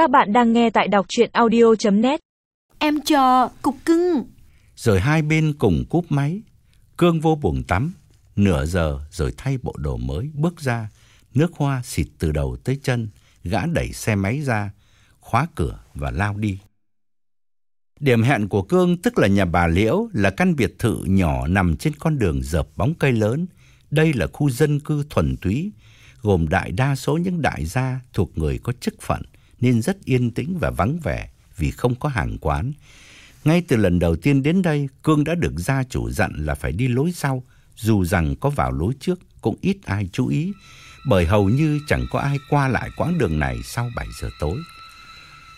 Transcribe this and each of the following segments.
Các bạn đang nghe tại đọc chuyện audio.net Em chờ, cục cưng. Rồi hai bên cùng cúp máy. Cương vô buồng tắm. Nửa giờ rồi thay bộ đồ mới bước ra. Nước hoa xịt từ đầu tới chân. Gã đẩy xe máy ra. Khóa cửa và lao đi. Điểm hẹn của Cương tức là nhà bà Liễu là căn biệt thự nhỏ nằm trên con đường dợp bóng cây lớn. Đây là khu dân cư thuần túy, gồm đại đa số những đại gia thuộc người có chức phận nên rất yên tĩnh và vắng vẻ vì không có hàng quán. Ngay từ lần đầu tiên đến đây, Cương đã được gia chủ dặn là phải đi lối sau, dù rằng có vào lối trước cũng ít ai chú ý, bởi hầu như chẳng có ai qua lại quãng đường này sau 7 giờ tối.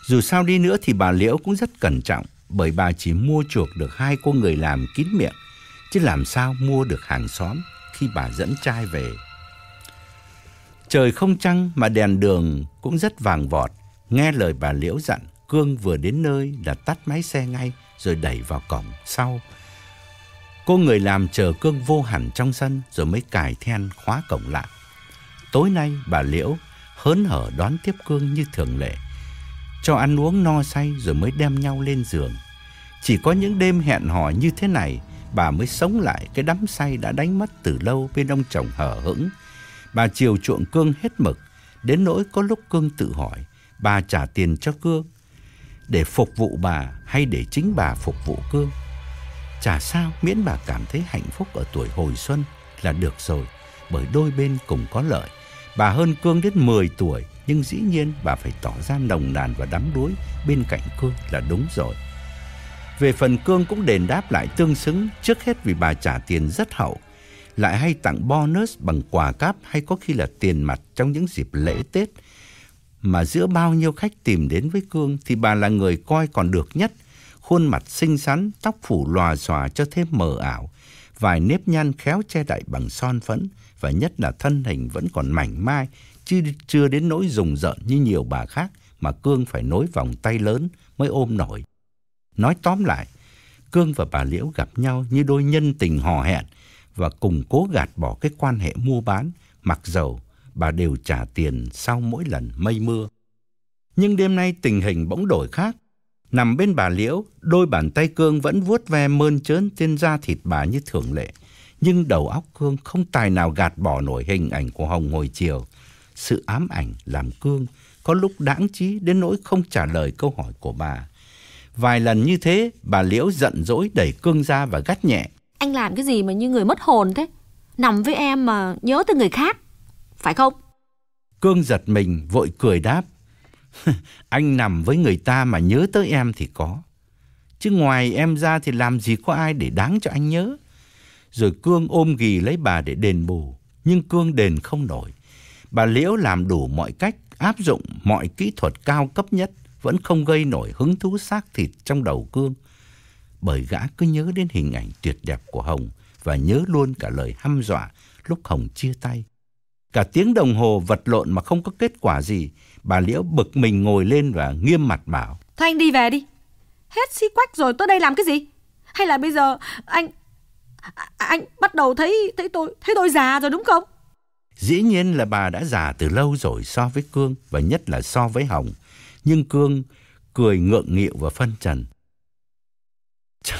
Dù sao đi nữa thì bà Liễu cũng rất cẩn trọng, bởi bà chỉ mua chuộc được hai cô người làm kín miệng, chứ làm sao mua được hàng xóm khi bà dẫn trai về. Trời không trăng mà đèn đường cũng rất vàng vọt, nghe lời bà Liễu dặn, Cương vừa đến nơi là tắt máy xe ngay rồi đẩy vào cổng sau. Cô người làm chờ Cương vô hẳn trong sân rồi mới cài then khóa cổng lại. Tối nay bà Liễu hớn hở đón tiếp Cương như thường lệ, cho ăn uống no say rồi mới đem nhau lên giường. Chỉ có những đêm hẹn hò như thế này, bà mới sống lại cái đắm say đã đánh mất từ lâu bên ông chồng hở hững. Bà chiều chuộng Cương hết mực, đến nỗi có lúc Cương tự hỏi, bà trả tiền cho Cương để phục vụ bà hay để chính bà phục vụ Cương. Chả sao miễn bà cảm thấy hạnh phúc ở tuổi hồi xuân là được rồi, bởi đôi bên cùng có lợi. Bà hơn Cương đến 10 tuổi, nhưng dĩ nhiên bà phải tỏ ra nồng nàn và đắm đuối bên cạnh Cương là đúng rồi. Về phần Cương cũng đền đáp lại tương xứng, trước hết vì bà trả tiền rất hậu, lại hay tặng bonus bằng quà cáp hay có khi là tiền mặt trong những dịp lễ Tết. Mà giữa bao nhiêu khách tìm đến với Cương thì bà là người coi còn được nhất, khuôn mặt xinh xắn, tóc phủ lòa xòa cho thêm mờ ảo, vài nếp nhăn khéo che đậy bằng son phấn và nhất là thân hình vẫn còn mảnh mai, chứ chưa đến nỗi rùng rợn như nhiều bà khác mà Cương phải nối vòng tay lớn mới ôm nổi. Nói tóm lại, Cương và bà Liễu gặp nhau như đôi nhân tình hò hẹn và cùng cố gạt bỏ cái quan hệ mua bán, mặc dầu bà đều trả tiền sau mỗi lần mây mưa. Nhưng đêm nay tình hình bỗng đổi khác. Nằm bên bà Liễu, đôi bàn tay Cương vẫn vuốt ve mơn trớn trên da thịt bà như thường lệ. Nhưng đầu óc Cương không tài nào gạt bỏ nổi hình ảnh của Hồng hồi chiều. Sự ám ảnh làm Cương có lúc đãng trí đến nỗi không trả lời câu hỏi của bà. Vài lần như thế, bà Liễu giận dỗi đẩy Cương ra và gắt nhẹ. Anh làm cái gì mà như người mất hồn thế? Nằm với em mà nhớ tới người khác. Phải không? Cương giật mình vội cười đáp. anh nằm với người ta mà nhớ tới em thì có. Chứ ngoài em ra thì làm gì có ai để đáng cho anh nhớ. Rồi Cương ôm ghì lấy bà để đền bù. Nhưng Cương đền không nổi. Bà Liễu làm đủ mọi cách, áp dụng mọi kỹ thuật cao cấp nhất, vẫn không gây nổi hứng thú xác thịt trong đầu Cương. Bởi gã cứ nhớ đến hình ảnh tuyệt đẹp của Hồng và nhớ luôn cả lời hăm dọa lúc Hồng chia tay. Cả tiếng đồng hồ vật lộn mà không có kết quả gì, bà Liễu bực mình ngồi lên và nghiêm mặt bảo. Thôi anh đi về đi. Hết xí quách rồi tôi đây làm cái gì? Hay là bây giờ anh anh bắt đầu thấy thấy tôi thấy tôi già rồi đúng không? Dĩ nhiên là bà đã già từ lâu rồi so với Cương và nhất là so với Hồng. Nhưng Cương cười ngượng nghịu và phân trần.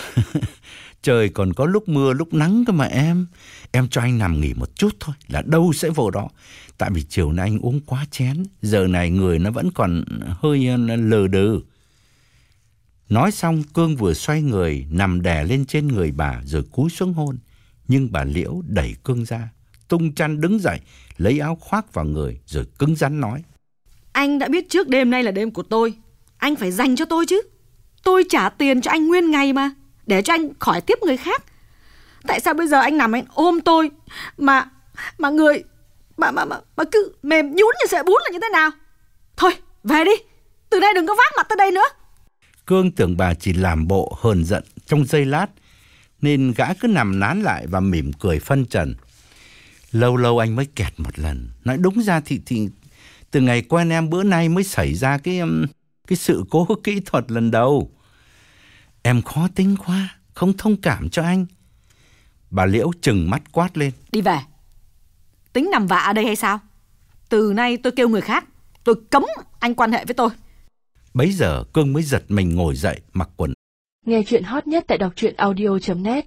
Trời còn có lúc mưa, lúc nắng cơ mà em. Em cho anh nằm nghỉ một chút thôi, là đâu sẽ vô đó. Tại vì chiều nay anh uống quá chén. Giờ này người nó vẫn còn hơi ờ, lờ đừ. Nói xong, Cương vừa xoay người, nằm đè lên trên người bà rồi cúi xuống hôn. Nhưng bà Liễu đẩy Cương ra. Tung chăn đứng dậy, lấy áo khoác vào người rồi cứng rắn nói. Anh đã biết trước đêm nay là đêm của tôi. Anh phải dành cho tôi chứ. Tôi trả tiền cho anh nguyên ngày mà. Để cho anh khỏi tiếp người khác. Tại sao bây giờ anh nằm anh ôm tôi mà mà người mà mà mà, mà cứ mềm nhún như sợi bún là như thế nào? Thôi, về đi. Từ đây đừng có vác mặt tới đây nữa. Cương tưởng bà chỉ làm bộ hờn giận trong giây lát nên gã cứ nằm nán lại và mỉm cười phân trần. Lâu lâu anh mới kẹt một lần. Nói đúng ra thì thì từ ngày quen em bữa nay mới xảy ra cái um, cái sự cố kỹ thuật lần đầu. Em khó tính quá, không thông cảm cho anh. Bà Liễu chừng mắt quát lên. Đi về. Tính nằm vạ ở đây hay sao? Từ nay tôi kêu người khác. Tôi cấm anh quan hệ với tôi. Bấy giờ Cương mới giật mình ngồi dậy mặc quần. Nghe chuyện hot nhất tại đọc truyện audio.net